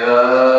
Good.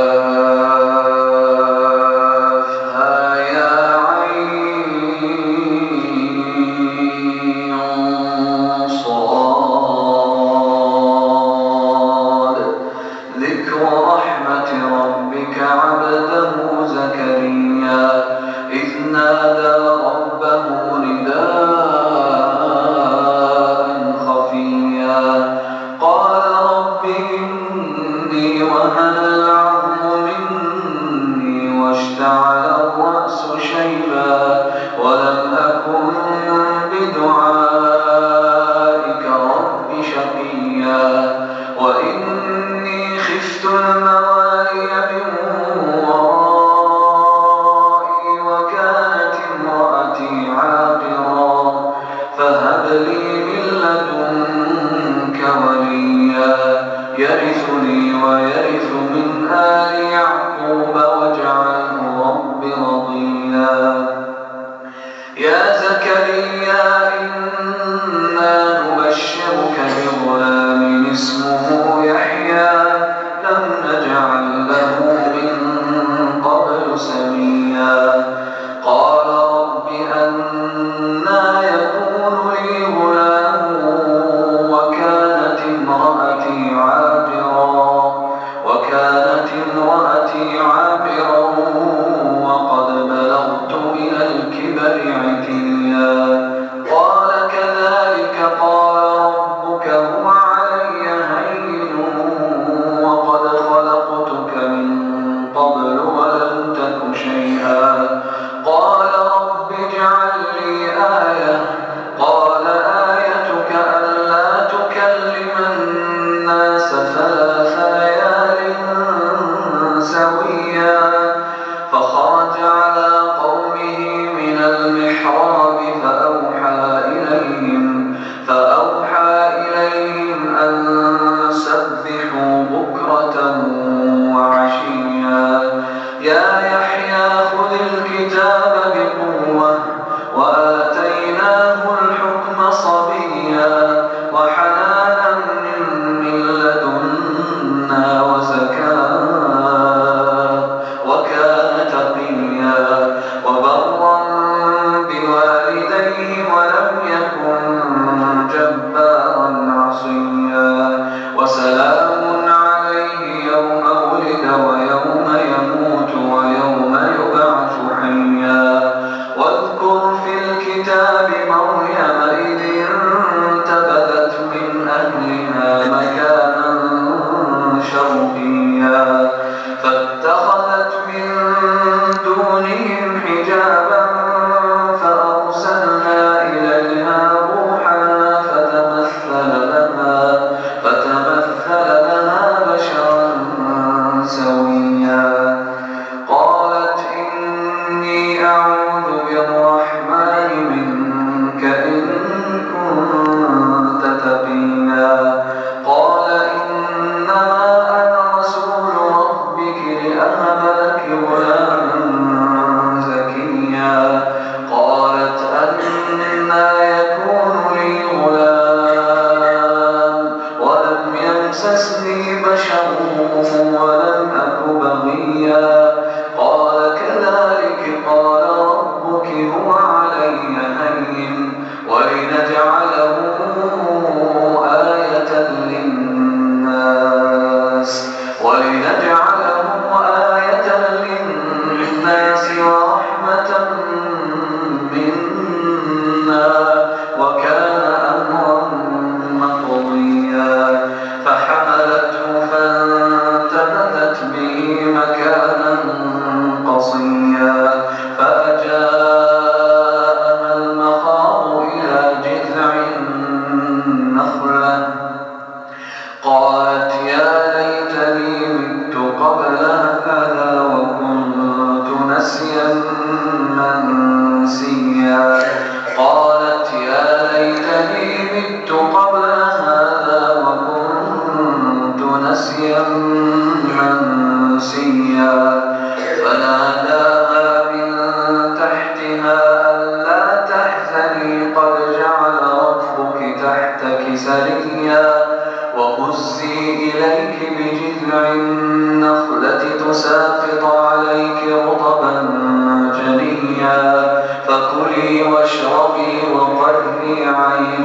كلي واشربي وقري عينا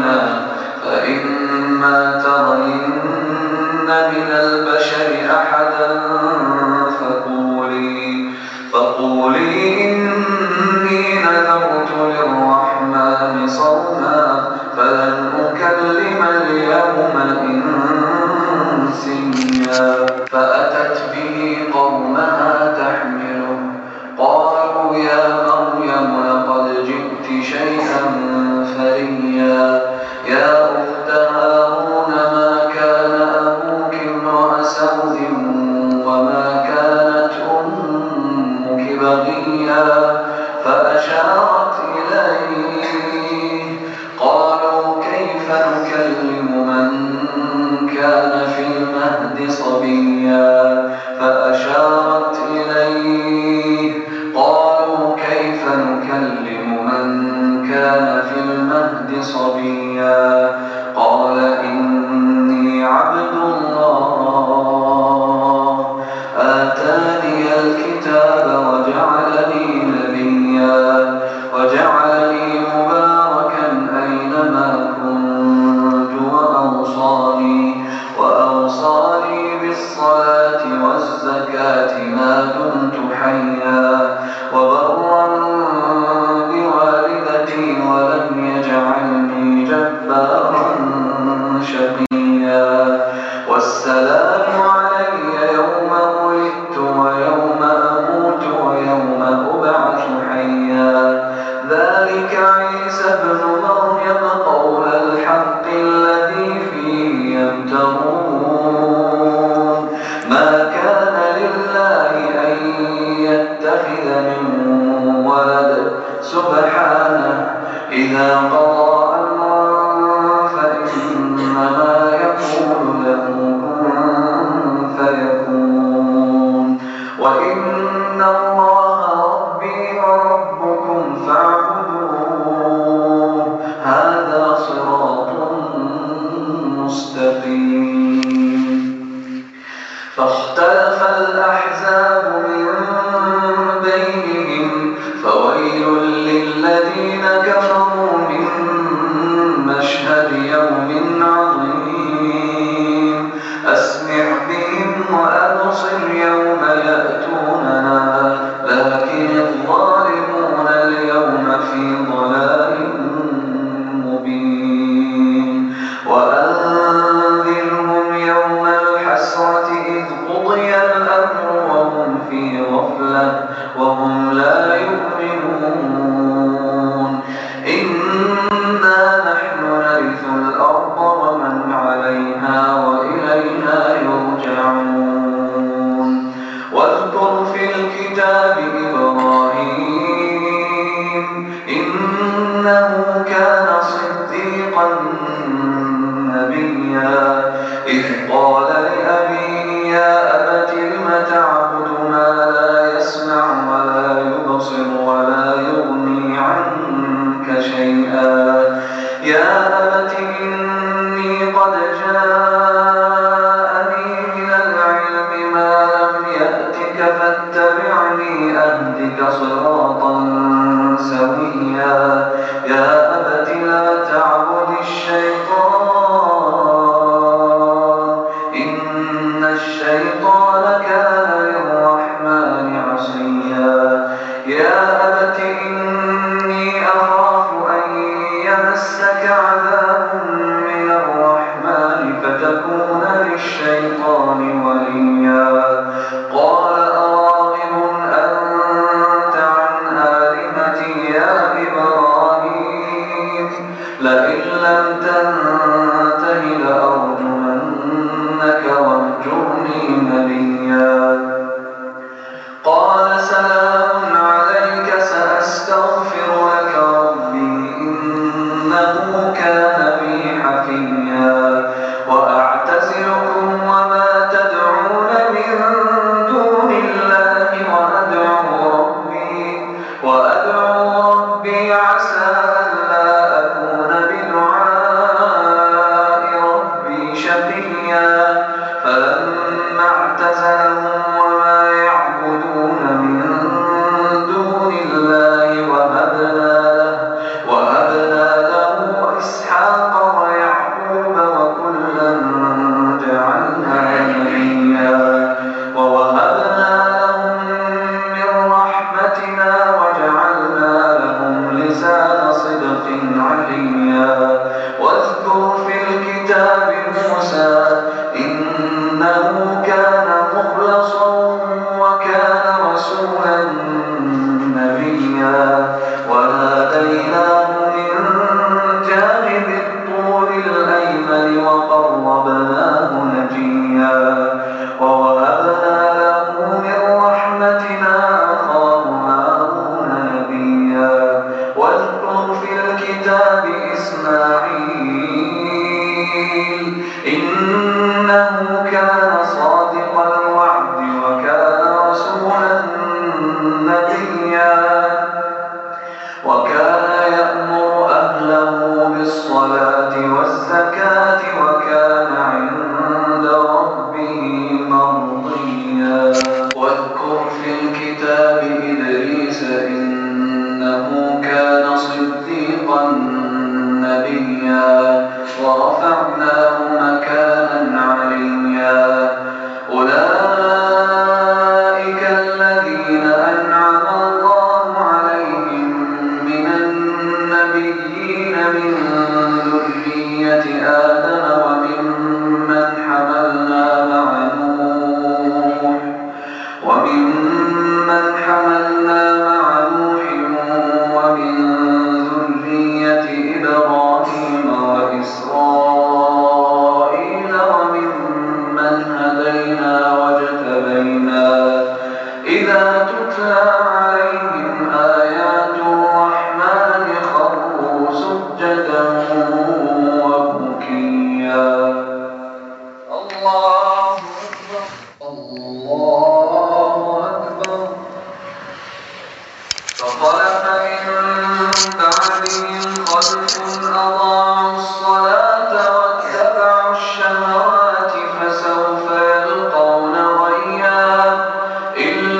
Yeah. casa ah, فاتبعني أهدك صراطا سويا. يا لئن لم تنته لأرجمنك وارجمني مليا شيعة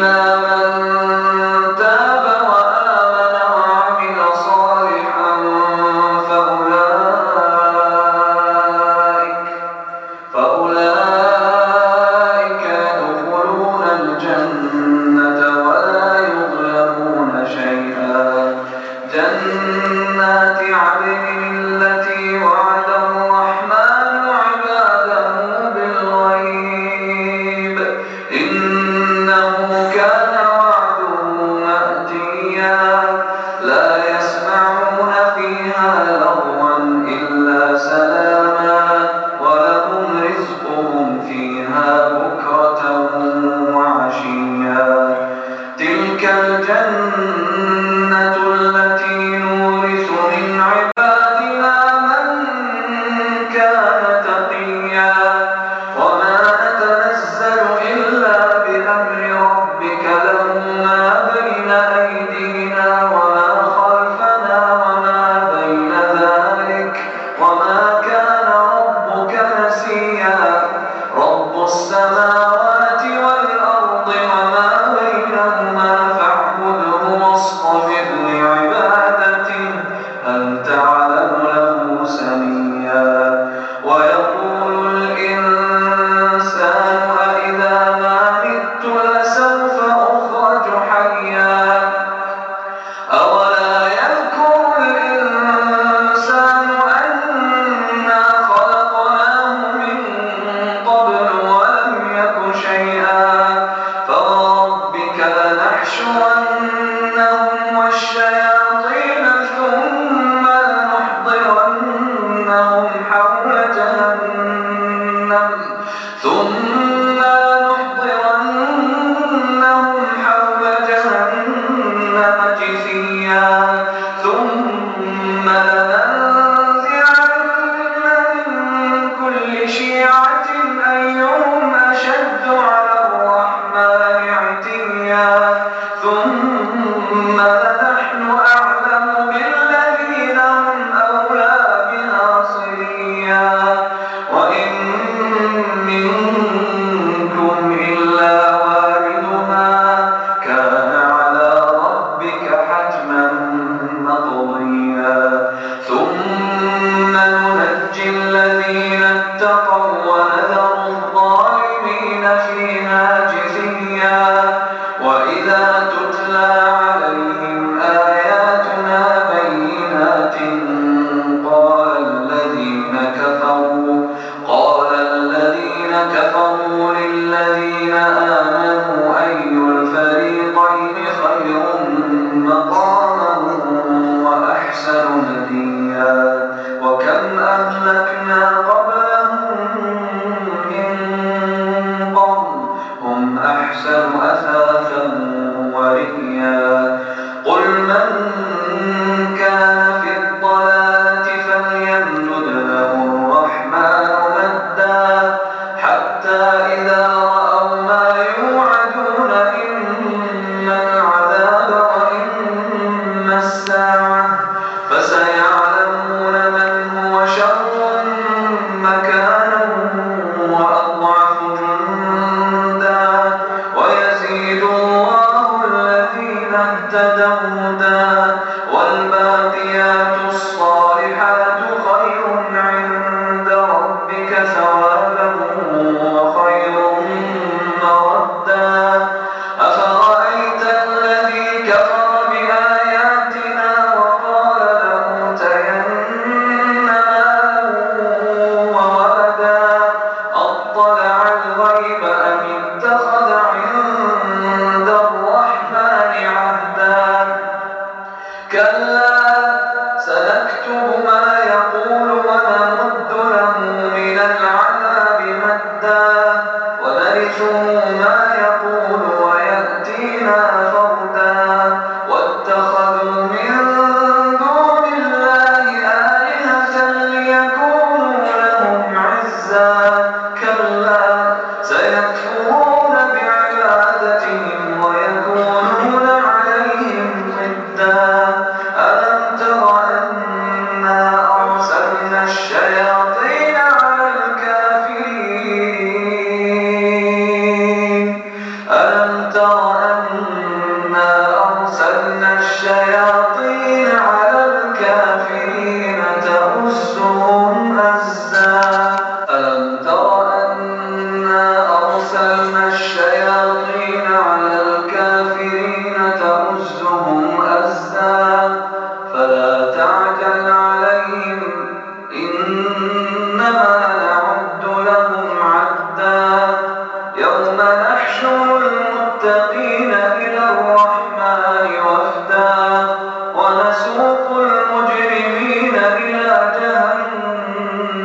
أيهم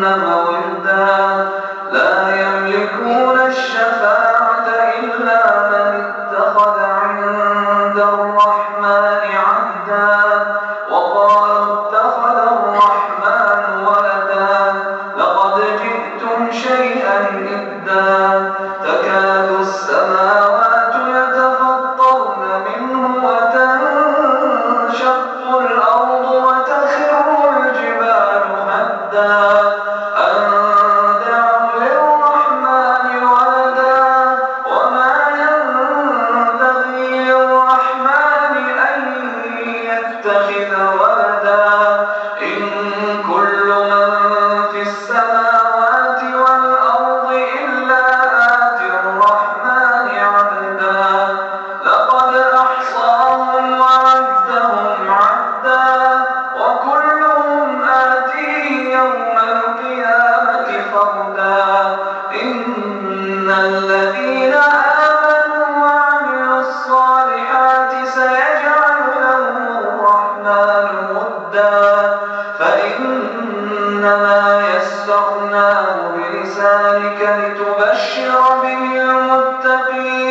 جهنم يسرناه بلسانك لتبشر به المتقين.